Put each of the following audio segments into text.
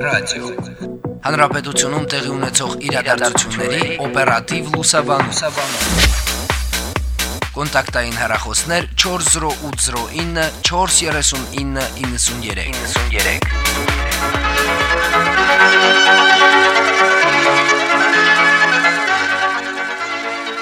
Ռադիո։ Հանրապետությունում տեղի ունեցող իրադարձությունների օպերատիվ լուսաբանում։ Կոնտակտային հեռախոսներ 40809 43993։ 93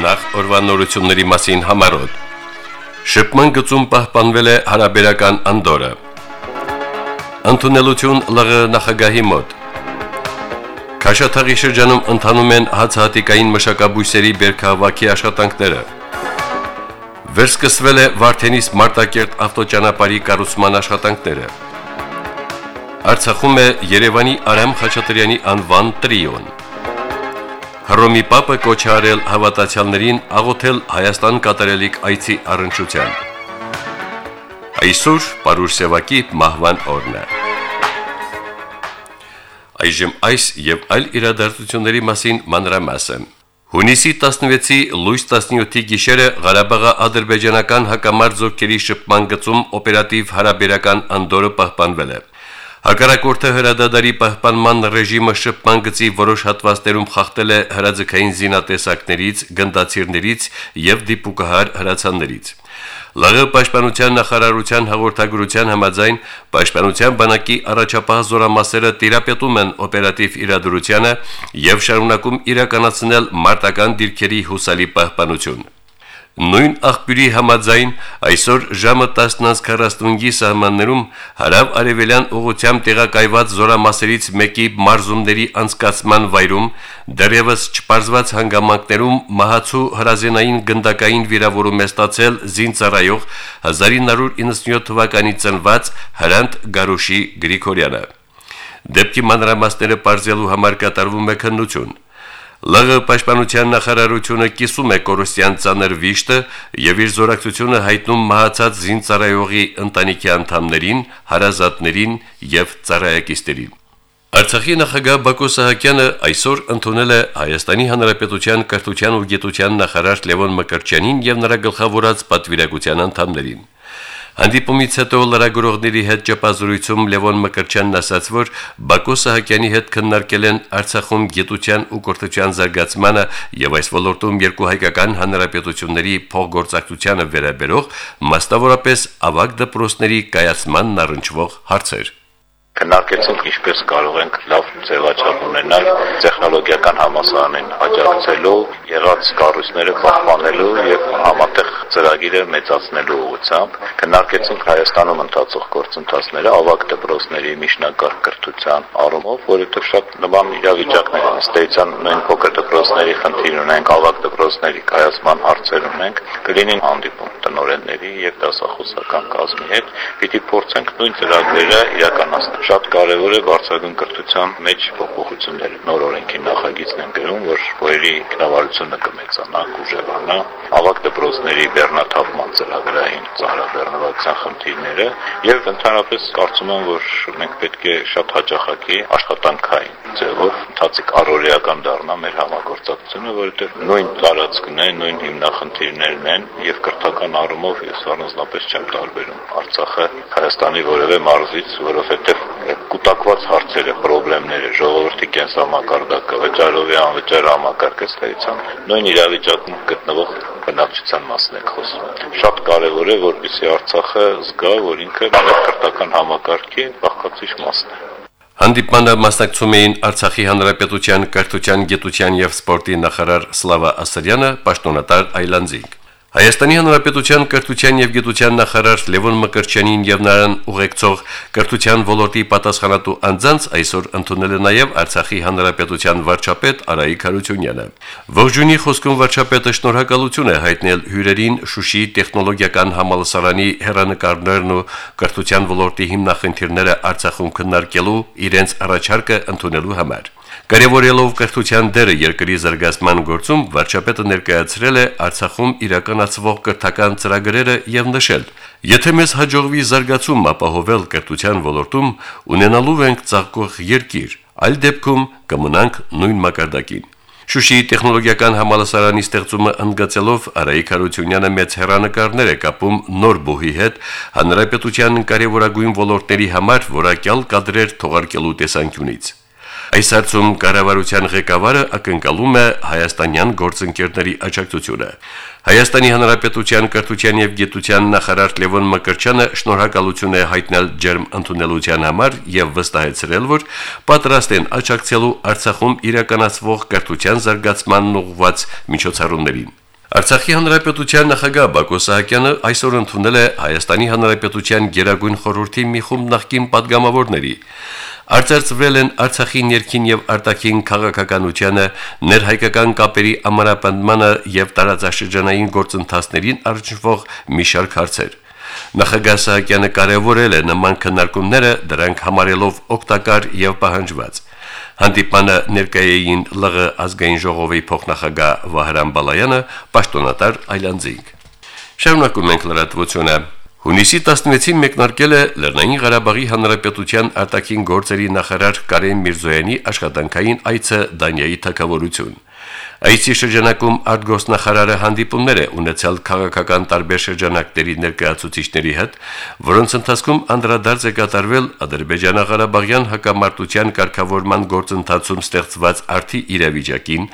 Նախ օրվանորությունների մասին համարոտ։ Շփման գծում պահպանվել է հարաբերական անդորը։ Անտունելություն ԼՂ նախագահի մոտ։ Քաշաթաղի շրջանում ընթանում են հացահատիկային մշակաբույսերի բերքահավաքի աշխատանքները։ Վերսկսվել է Վարդենիս Մարտակերտ ավտոճանապարհի կառուցման աշխատանքները։ Արցախում է Երևանի Արամ Խաչատրյանի անվան տրիոն։ Հռոմի Պապը կոչ արել հավատացյալներին աղոթել Հայաստան կատարելիք այցի առնչությամբ։ Այսօր Պարուր Սևակի մահվան օրն է։ Այժմ այս եւ այլ իրադարձությունների մասին մանրամասը։ Հունիսի 16-ի լույս 17-ի գիշերը Ղարաբաղի ադրբեջանական հակամարտ զորքերի շփման գծում օպերատիվ հարաբերական անդորը պահպանվել է։ Հակառակորդը հրադադարի պահպանման ռեժիմը շփման գծի որոշ հատվածներում խախտել է հրաձգային զինատեսակներից, գնդացիրներից եւ դիպուկահար հրացաններից։ ԼՂ պաշտպանության նախարարության հաղորդագրության համաձայն պաշտպանության բանակի առաջապահ զորամասերը տիրապետում են օպերատիվ իրադրությանը եւ շարունակում իրականացնել մարտական դիրքերի հուսալի պահպանություն։ Նույն աղբյուրի համաձայն այսօր ժամը 10:45-ի սահմաններում հարավ արևելյան ուղությամբ տեղակայված զորամասերից մեկի մարզումների անցկացման վայրում դեռևս չպարզված հանգամանքներում մահացու հրազենային գնդակային վիրավորում է ստացել զինծառայող 1997 թվականի ծնված Հրանտ Գարուշի Գրիգորյանը։ Դեպքի մանրամասները բարձելու համար կատարվում է քննություն։ ԼՂ պաշտպանության նախարարությունը կիսում է կորուսյան ցաներ վիշտը եւ իր զորակցությունը հայտնում մահացած զինծառայողի ընտանիքի անդամներին, հարազատներին եւ ծառայակիցներին։ Արցախի նախագահ Բակո Սահակյանը այսօր ընդունել է Հայաստանի Հանրապետության կրթության ու գիտության նախարար Լևոն Մկրտչյանին եւ նրա գլխավորած պատվիրակության անդամներին։ Հանդիպումից հետո լրագրողների հետ ճապազրույցում Լևոն Մկրչյանն ասաց, որ Բակո Սահակյանի հետ քննարկել են Արցախում գիտության ու կրթության զարգացմանը եւ այս ոլորտում երկու հայկական հանրապետությունների փոխգործակցությանը վերաբերող մասնավորապես ավագ դպրոցների կայացմանն առնչվող հարցեր քննարկեցինք ինչպես կարող ենք լավ ձևաչափ ունենալ տեխնոլոգիական համասարանին աջակցելու, եղած կառույցները պահպանելու եւ համատեղ ծրագիրը մեծացնելու ուղղությամբ։ Քննարկեցինք Հայաստանում ընթացող գործընթացները ավագ դպրոցների միջնակարգ կրթության առումով, որովհետեւ շատ նման իրավիճակներ են. Էության նույն փոքր դպրոցների խնդիր ունենք, ավագ դպրոցների կայացման հարցեր ունենք, կլինին հանդիպում տնօրենների եւ դասախոսական կազմի հետ, պիտի փորձենք նույն ծրագրերը իրականացնել շատ կարևոր է բարձրագույն կրթության մեջ փոփոխությունները։ Նոր օրենքի նախագիծն են գրում, որ բոյերի ինքնավարությունը կմեծանա, կուժևանա, ավակ դպրոցների բեռնաթափման ծրագրային ծառաբեռնվածության խնդիրները եւ ընդհանրապես կարծում եմ, որ մենք պետք է շատ հաջողակի աշխատանքային ձևով ընթացիկ առօրեական դառնա մեր համագործակցությունը, որովհետեւ նույն տարածքն է, նույն հիմնախնդիրներն են եւ կրթական առումով ես առանձնապես չեմ տարբերում. Արցախը Հայաստանի որևէ մարզից, որովհետեւ կուտակված հարցերը, խնդիրները, ժողովրդի կենսամակարդակը, վճարովի անվճար համակարգը ստեղծան նույն իրավիճակում գտնվող բնակչության մասն է խոսում։ Շատ կարևոր է, որպեսզի Արցախը զգա, որ ինքը մեր քրթական համակարգի բաղկացուցիչ մասն է։ Հանդիպմանը մասնակցում էին Արցախի Հանրապետության կրթության, գիտության եւ սպորտի նախարար Սլավա Ասրյանը, պաշտոնատար Այլանդզինգ։ Հայաստանի Հանրապետության կրթության եւ գիտության նախարար Լևոն Մկրտչյանին եւ նրան ուղեկցող կրթության ոլորտի պատասխանատու անձանց այսօր ընդունել է նաեւ Արցախի Հանրապետության վարչապետ Արայիկ Հարությունյանը։ Ողջունի խոսքում վարչապետը շնորհակալություն է հայտնել հյուրերին Շուշի տեխնոլոգիական համալսարանի հերանեկարներն ու կրթության ոլորտի հիմնախնդիրները Արցախում քննարկելու իրենց առաջարկը ընդունելու համար։ Կարևորելով կրթության դերը երկրի զարգացման գործում, վարչապետը ներկայացրել է Արցախում իրականացվող կրթական ծրագրերը եւ նշել. Եթե մեզ հաջողվի զարգացում ապահովել կրթության ոլորտում, ունենալու ենք ցաղկող երկիր, այլ դեպքում կմնանք նույն մակարդակին։ Շուշիի տեխնոլոգիական համալսարանի ստեղծումը ընդգծելով Արայիկ Հարությունյանը մեծ հերանեկարներ է կապում նոր բուհի հետ հանրապետության կարևորագույն ոլորտների համար որակյալ կադրեր թողարկելու տեսանկյունից։ Այս հարցում կառավարության ղեկավարը ակնկալում է հայաստանյան գործընկերների աջակցությունը։ Հայաստանի Հանրապետության կրթության եւ գիտության նախարար Լևոն Մկրչյանը շնորհակալություն է հայտնել ջերմ ընդունելության համար եւ վստահեցրել, որ պատրաստ են աջակցելու Արցախում իրականացվող կրթության զարգացմանն ուղղված միջոցառումներին։ Արցախի հանրապետության նախագահ Բակո Սահակյանը այսօր ընդունել է Հայաստանի հանրապետության Գերագույն խորհրդի մի խումբ նախկին падգամավորների։ Արծարծվել են Արցախի ներքին եւ արտաքին քաղաքականությանը, ներհայկական կապերի ամրապնդմանը եւ տարածաշրջանային գործընթացներին արժանվող մի շարք հարցեր։ Նախագահ Սահակյանը կարևորել է նման քննարկումները, դրանք համարելով օգտակար եւ պահանջված։ Հանդիպանը ներկայային ԼՂ ազգային ժողովի փոխնախագահ Վահրամ Բալայանը, պաշտոնատար Այլանդզինգ։ Շարունակում ենք լրատվությունը։ Հունիսի 16-ին մեկնարկել է Լեռնային Ղարաբաղի Հանրապետության արտաքին գործերի նախարար Կարեն Միրզոյանի աշխատանքային այցը Դանիայի թակավորություն։ Այսի շրջանակում արտգոսնախարարը հանդիպումներ է ունեցել քաղաքական տարբեր շրջանակների ներկայացուցիչների հետ, որոնց ընթացքում անդրադարձ է կատարվել Ադրբեջանա-Ղարաբաղյան հակամարտության կարգավորման գործընթացում ստեղծված արդի իրավիճակին,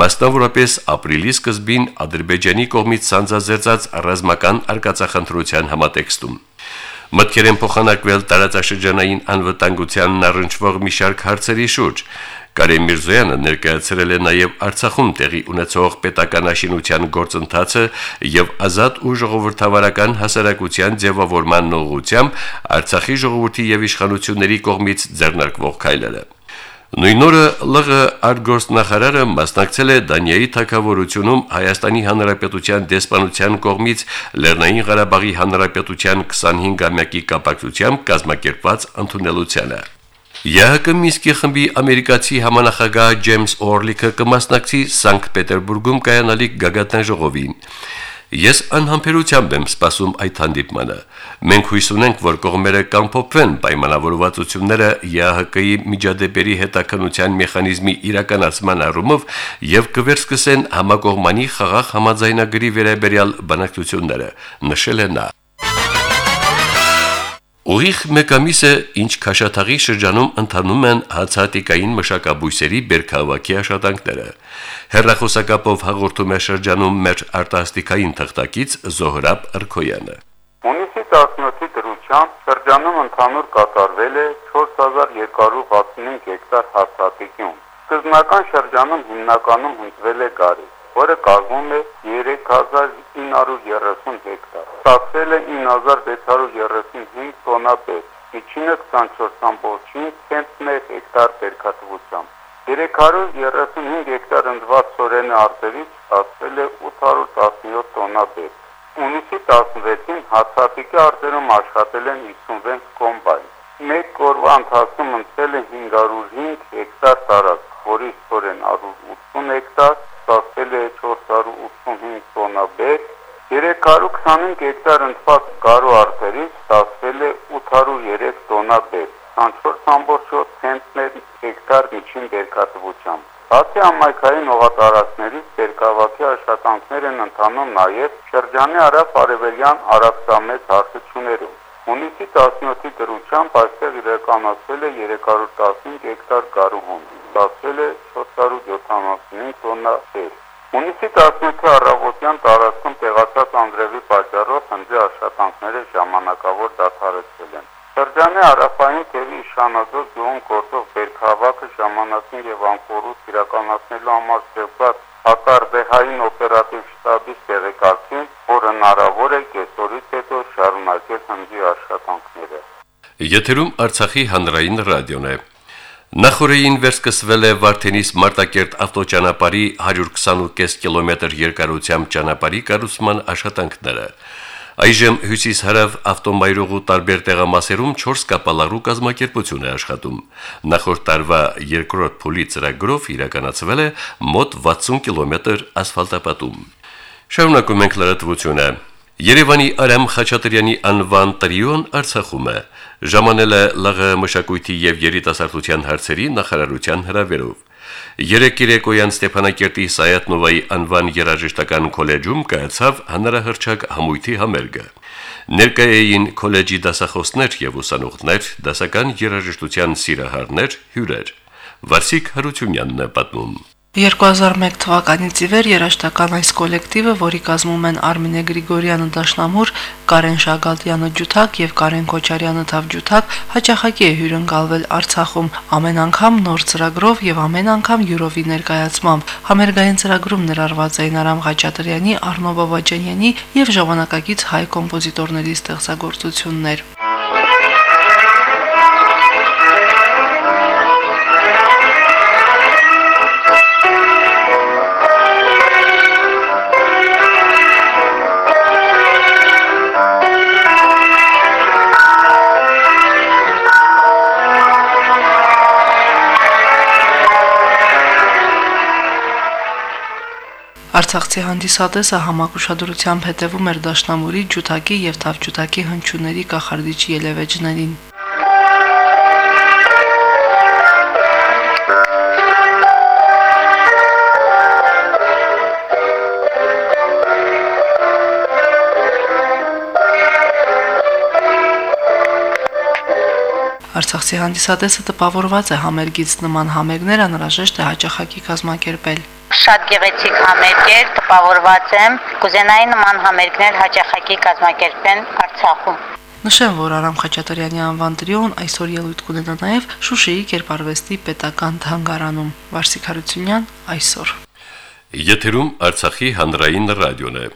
մասնավորապես ապրիլի սկզբին Ադրբեջանի կողմից սանձազերծած ռազմական արկածախնդրության համատեքստում։ Մտքեր են փոխանակվել տարածաշրջանային անվտանգությանն առնչվող մի շարք հարցերի շուրջ, Կարեն Միրզոյանը ներկայացրել է նաև Արցախում տեղի ունեցող պետականաշինության գործընթացը եւ ազատ ու ժողովրդավարական հասարակության ձևավորման ուղղությամբ Արցախի ժողովրդի եւ իշխանությունների կողմից ձեռնարկվող քայլերը։ Նույն օրը ԼՂ արտգործնախարարը մասնակցել է Դանիայի թակավորությունում Հայաստանի Հանրապետության դեսպանության կողմից Լեռնային Ղարաբաղի Հանրապետության 25-ամյակի կապակցությամբ կազմակերպված ընդունելությանը։ ԵՀԿ Միսկի խմբի ամերիկացի համանախագահ Ջեյմս Օրլիքը կմասնակցի Սանկտ Պետերբուրգում կայանալիք գագաթն ժողովին։ Ես անհամբերությամբ եմ սպասում այդ հանդիպմանը։ Մենք հույս ունենք, որ կողմերը կամփոփվեն պայմանավորվածությունները ԵԱՀԿ-ի միջադեպերի հետաքննության մեխանիզմի իրականացման առումով եւ կվերսկսեն համակողմանի խաղաղ համաձայնագրի վերաբերյալ բանակցությունները, նշել է նա։ Ուղիղ մեկ ամիս է, ինչ Քաշաթաղի շրջանում ընթանում են հացատիկային մշակաբույսերի բերքահավաքի աշխատանքները։ Հերրախոսակապով հաղորդում է շրջանում մեր արտասթիկային թղթակից Զոհրաբ Ըրքոյանը։ Հունիսի 17-ի դրությամբ շրջանում ընդհանուր կատարվել է 4265 հեկտար հացատիկյուն։ Սկզբնական շրջանում հիմնականում հնձվել է գարի որը կազմում է 3930 հեկտար։ Ստացվել է 9635 տոննա բեր, միջինը 24.5 ցենտներ հեկտար բերքատվությամբ։ 335 հեկտար ընդված սորենի արտերից ստացվել է 817 տոննա բեր։ Ունիսի 16-ին հացատիկի արտերում աշխատել են 56 կոմբայն։ Մեկ օրվա ընթացքում ընտրել է 505 հեկտար տարածք, որից սորեն 180 հեկտար, ստացվել է 485 տոննա բեր, 325 հեկտար ընդված գարու արտերից ստացվել է 803 տոննա բեր, 24.7 ցենտներ հեկտար միջին բերքատվությամբ։ Բացի ամայքային օղատարածքներից բերքավակի աշխատանքներ են ընթանում նաև շրջանի արաբ-արևելյան Արաքսամետ հարթություններում։ Հունիսի 17-ի դրությամբ այստեղ իրականացվել է 315 հեկտար գարուհուն, ստացվել է 475 տոննա բեր։ Հունիսի 17-ի առավոտյան տարածքում տեղացած անդրևի պատճառով հնձի աշխատանքները ժամանակավոր դադարեցվել են։ Շրջանի հարավային թևի Շանազոր գյուղում գործող բերքահավաքը ժամանակին եւ անկորուս իրականացնելու համար ստեղծված հակարդեհային օպերատիվ շտաբի տեղեկացին, որ հնարավոր է կեսօրից հետո շարունակել հնձի աշխատանքները։ Եթերում Արցախի հանրային ռադիոն է։ Նախորդին վերսկսվել է Վարդենիս Մարտակերտ ավտոճանապարհի 120.5 կիլոմետր երկարությամբ ճանապարհի կառուցման աշխատանքները։ Այժմ հյուսիս-հարավ ավտոմայրուղու տարբեր տեղամասերում 4 կապալառու կազմակերպություն է աշխատում։ Նախորդ տարվա երկրորդ փուլի ծրագրով իրականացվել է մոտ 60 կիլոմետր ասֆալտապատում։ Շարունակում ենք լրատվությունը։ Երևանի Արամ Խաչատրյանի անվան տրիոն Արցախում է ժամանել է ԼՂ մշակույթի եւ երիտասարդության հարցերի նախարարության հրավերով։ Երեք երեկոյան Ստեփանակերտի Սայաթնովայի անվան երաժշտական քոլեջում կայացավ հանրահրճակ համույթի համերգը։ Ներկայային քոլեջի դասախոսներ եւ ուսանողներ, դասական երաժշտության սիրահարներ, հյուրեր։ Վարսիկ Հարությունյանն է պատմում։ 2001 թվականից ի վեր երաշտական այս կոլեկտիվը, որի կազմում են Արմինե Գրիգորյանը Դաշնամուր, Կարեն Շագալտյանը Ջութակ եւ Կարեն Քոչարյանը Թավջութակ, հաճախակի է հյուրընկալվել Արցախում ամեն անգամ նոր ծրագրով եւ ամեն անգամ յուրովի ներկայացմամբ։ Համերգային ծրագրում ներառված էին Արամ Ղաչատրյանի, Արնո Բաբաջանյանի եւ ժամանակակից հայ կոմպոզիտորների ստեղծագործություններ։ Արցախցի հանդիսատեսը համակուշադրությամբ հետևում էր Դաշնամուրի, Ջութակի եւ Թավջութակի հնչյունների կախարդիչ ելևեջներին։ Արցախցի հանդիսատեսը տպավորված է համերգից նման համերգներ անհրաժեշտ է հաճախակի կազմակերպել։ Շատ գեղեցիկ համերգ էր, տպավորված եմ։ Կուզենայի նման համերգներ հաճախակի կազմակերպեն Արցախում։ Նշեմ, որ Արամ Խաչատրյանի անվան տրիոն այսօր ելույթ կունենա նաև Շուշիի Կերպարվեստի պետական թանգարանում։ Վարսիկ Հարությունյան այսօր։ Եթերում Արցախի հանրային ռադիոն է։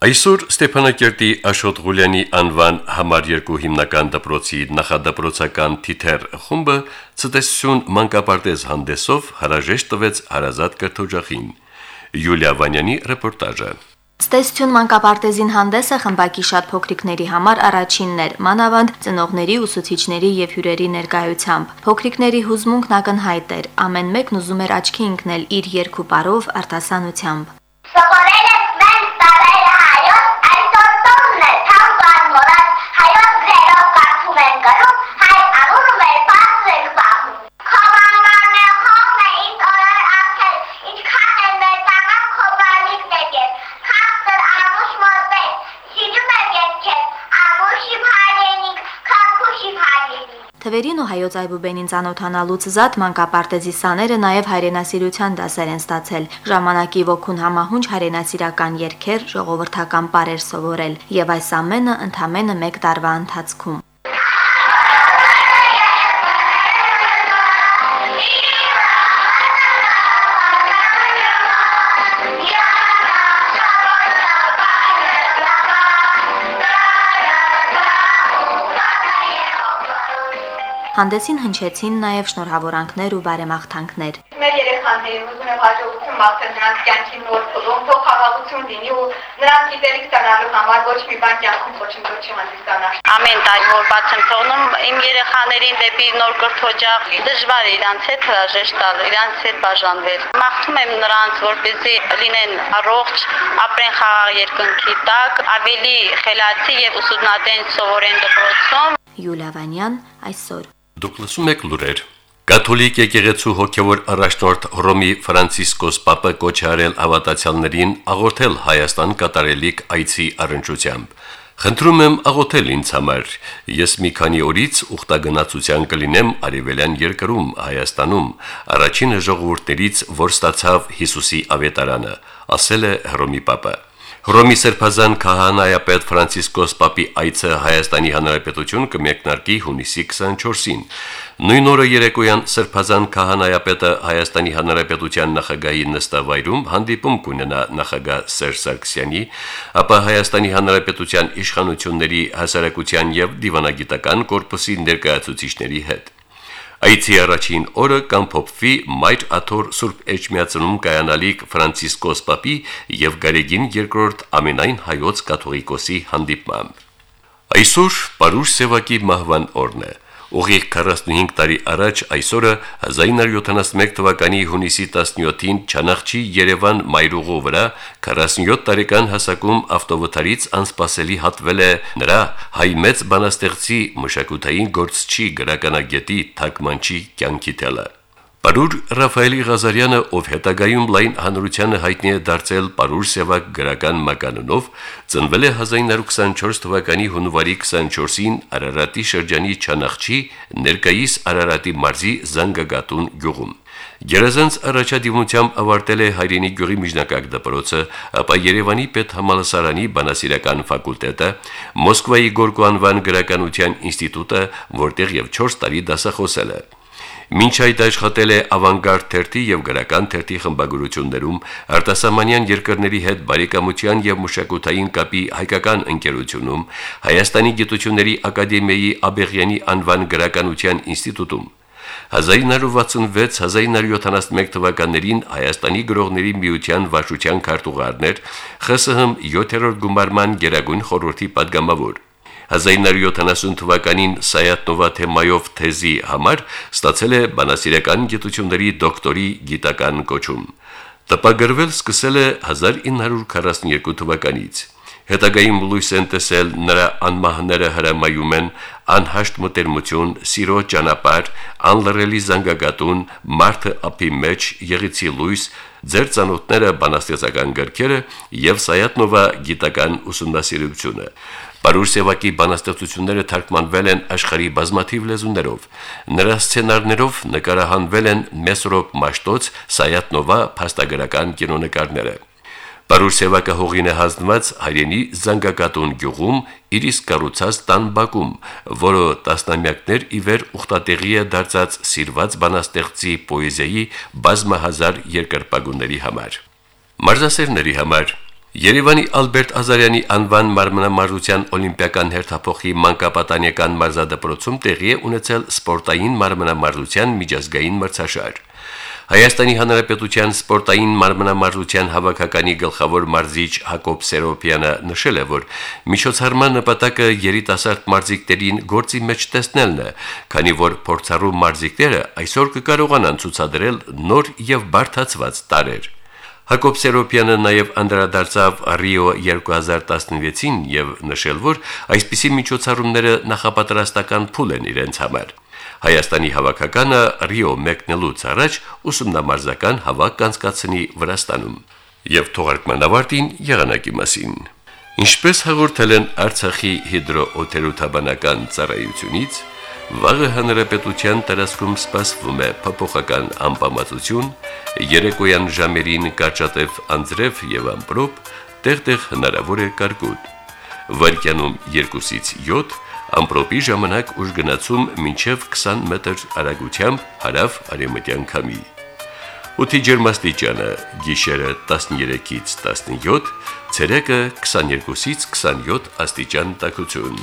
Այսօր Ստեփանակերտի Աշոտ Ղուլյանի անվան համար երկու հիմնական դպրոցի նախադպրոցական թիթեր խումբը ցտեսություն մանկապարտեզ հանդեսով հարաժեշտ տվեց հարազատ կրթօջախին։ Յուլիա Վանյանի ռեպորտաժը։ Ստեսություն մանկապարտեզին հանդեսը խմբակի շատ փոքրիկների համար առաջինն էր, մանավանդ ծնողների, ուսուցիչների եւ հյուրերի ներկայությամբ։ Փոքրիկների հուզմունքն ակնհայտ էր, ամեն մեկն ուզում էր աչքի ընկնել իր երկու parով արտասանությամբ։ Թվերին ու հայոց այբուբենին ծանոթանալուց զատ մանկապարտեզի սաները նաև հայրենասիրության դասեր են ստացել։ Ժամանակի ոգուն համահունչ հայրենասիրական երգեր, ժողովրդական պարեր սովորել, եւ այս ամենը ընդամենը 1 տարվա ընթացքում։ Հանդեսին հնչեցին նաև շնորհավորանքներ ու բարեմաղթանքներ։ մեր երեխաներին ուզում եմ հաջողություն մաղթել նրանց կյանքի նոր փուլում, թող խաղաղություն լինի ու նրանց գիտելիք ստանալու համար ոչ մի բան կյանքում ոչինչ չի հանդիսանա։ Ամեն տարի որ բաց եմ թողնում իմ երեխաներին դեպի նոր կրթօջախ դժվար է իրանց հետ հրաժեշտ տալ, իրանց հետ բաժանվել։ Մաղթում եմ նրանց, որպեսզի լինեն առողջ, ապրեն խաղաղ երկնքի տակ, ավելի խելացի եւ ուսումնատեն սովորեն դպրոցում։ Յուլիա Վանյան այսօր Դուք լսում եք լուրեր։ Կաթոլիկ եկեղեցու հոգևոր առաջնորդ Հռոմի Ֆրանցիսկոս Պապը կոչ արել հավատացյալներին աղոթել Հայաստան կատարելիք այցի առընչությամբ։ Խնդրում եմ աղոթել ինձ համար։ Ես մի քանի օրից ուխտագնացության կլինեմ Արևելյան երկրում Հայաստանում, առաջին ժողովուրդներից, որ ստացավ Հիսուսի ավետարանը, ասել է Հռոմի Պապը։ Հռոմի Սրբազան քահանայապետ Ֆրանցիսկոս Պապի այցը Հայաստանի Հանրապետություն կմեկնարկի հունիսի 24-ին։ Նույն օրը երեկոյան Սրբազան քահանայապետը Հայաստանի Հանրապետության նախագահի նստավայրում հանդիպում կունենա նախագահ Սերժ Սարգսյանի, ապա Հայաստանի Հանրապետության իշխանությունների հասարակության եւ դիվանագիտական կորպուսի ներկայացուցիչների հետ։ Այցի առաջին օրը կամփոփվի Մայր Աթոր Սուրբ Էջմիածնում կայանալիք Ֆրանցիսկոս Պապի եւ Գարեգին II ամենայն հայոց կաթողիկոսի հանդիպմամբ։ Այսօր Պարուշ Սևակի մահվան օրն է։ Ուղիղ 45 տարի առաջ այսօրը 1971 թվականի հունիսի 17-ին Չանախչի Երևան մայրուղու վրա 47 տարեկան հասակում ավտովթարից անսպասելի հատվել է նրա հայ մեծ բանաստեղծի մշակութային գործչի գրականագետի Թակմանչի կյանքի թելը։ Պարուր Ռաֆայելի Ղազարյանը, ով հետագայում լայն հանրությանը հայտնի է դարձել Պարուր Սևակ գրական մականունով, ծնվել է 1924 թվականի հունվարի 24-ին Արարատի շրջանի Չանախչի, ներկայիս Արարատի մարզի Զանգագատուն գյուղում։ Գերազանց առաջադիմությամբ ավարտել է հայրենի գյուղի միջնակարգ դպրոցը, ապա Երևանի պետհամալսարանի բանասիրական ֆակուլտետը, Մոսկվայի Գորկու անվան գրականության ինստիտուտը, որտեղ եւ 4 տարի դասախոսել է։ Մինչ այդ աշխատել է ավանգարդ թերթի եւ գրական թերթի խմբագրություններում արտասահմանյան երկրների հետ բարեկամության եւ մշակութային կապի հայկական ընկերությունում, Հայաստանի գիտությունների ակադեմիայի Աբեղյանի անվան գրականության ինստիտուտում 1966-1971 թվականներին Հայաստանի գրողների միության վարչության քարտուղարներ ԽՍՀՄ 7-րդ գումարման Գերագույն խորհրդի падգամավոր 1970 թվականին Սայատնովա թեմայով թեզի համար ստացել է բանասիրական գիտությունների դոկտորի գիտական կոչում։ Տպագրվել սկսել է 1942 թվականից։ Հետագայում լույս են տեսել նրա անմահները հրամայում են անհաշտ մտերմություն, սիրո ճանապարհ, անլրելի զանգագատուն, մարդը ափի մեջ, եղիցի լույս, ձեր ցանոթները բանաստեղծական գրքերը եւ Սայատնովա գիտական ուսումնասիրությունը։ Պարուսևակի բանաստեղծությունները թարգմանվել են աշխարհի բազմաթիվ լեզուներով։ Նրա սցենարներով նկարահանվել են Մեսրոպ Մաշտոց, Սայատնովա փաստագրական կինոնկարները։ Պարուսևակը հողին է հանձնված հայրենի Զանգակատուն գյուղում իր իսկ կառուցած տան բակում, որը տասնամյակներ ի վեր ուխտատեղի է դարձած սիրված բանաստեղծի պոեզիայի բազմահազար երկրպագուների համար։ Մարզասերների համար Երևանի Ալբերտ Ազարյանի անվան մարմնամարզության օլիմպիական հերթափոխի մանկապատանեկան մարզադպրոցում տեղի է ունեցել սպորտային մարմնամարզության միջազգային մրցաշար։ Հայաստանի Հանրապետության սպորտային մարմնամարզության հավաքականի գլխավոր մարզիչ Հակոբ Սերոպյանը նշել է, որ միջոցառման նպատակը երիտասարդ մարզիկներին գործի մեջ տեսնելն է, քանի որ փորձառու մարզիկները այսօր կկարողանան ցուցադրել նոր եւ բարթացված տարեր։ Հակոբ Սերոպյանը նաև անդրադարձավ Ռիո 2016-ին եւ նշել, որ այսպիսի միջոցառումները նախապատրաստական փուլ են իրենց համար։ Հայաստանի հավաքականը Ռիո մեկնելուց առաջ ուսումնամարզական հավաք կանցկացնի Վրաստանում։ Եվ թողարկման ավարտին եղանակի մասին։ Ինչպես հաղորդել են Արցախի հիդրոօթերոթաբանական ծառայությունից, Վաղը հանրապետության տարածքում սպասվում է փոփոխական անբավարարություն, երեկոյան ժամերին կաճատև անձրև եւ ամպրոպ, տեղտեղ հնարավոր է կարկուտ։ Վարկյանում 2-ից 7, ամպրոպի ժամանակ ուժ գնացում մինչև 20 մետր արագությամբ հարավ արևմտյան քամի։ Օդի ջերմաստիճանը՝ գիշերը 13-ից 17, ցերեկը 22-ից 27 աստիճան տաքություն։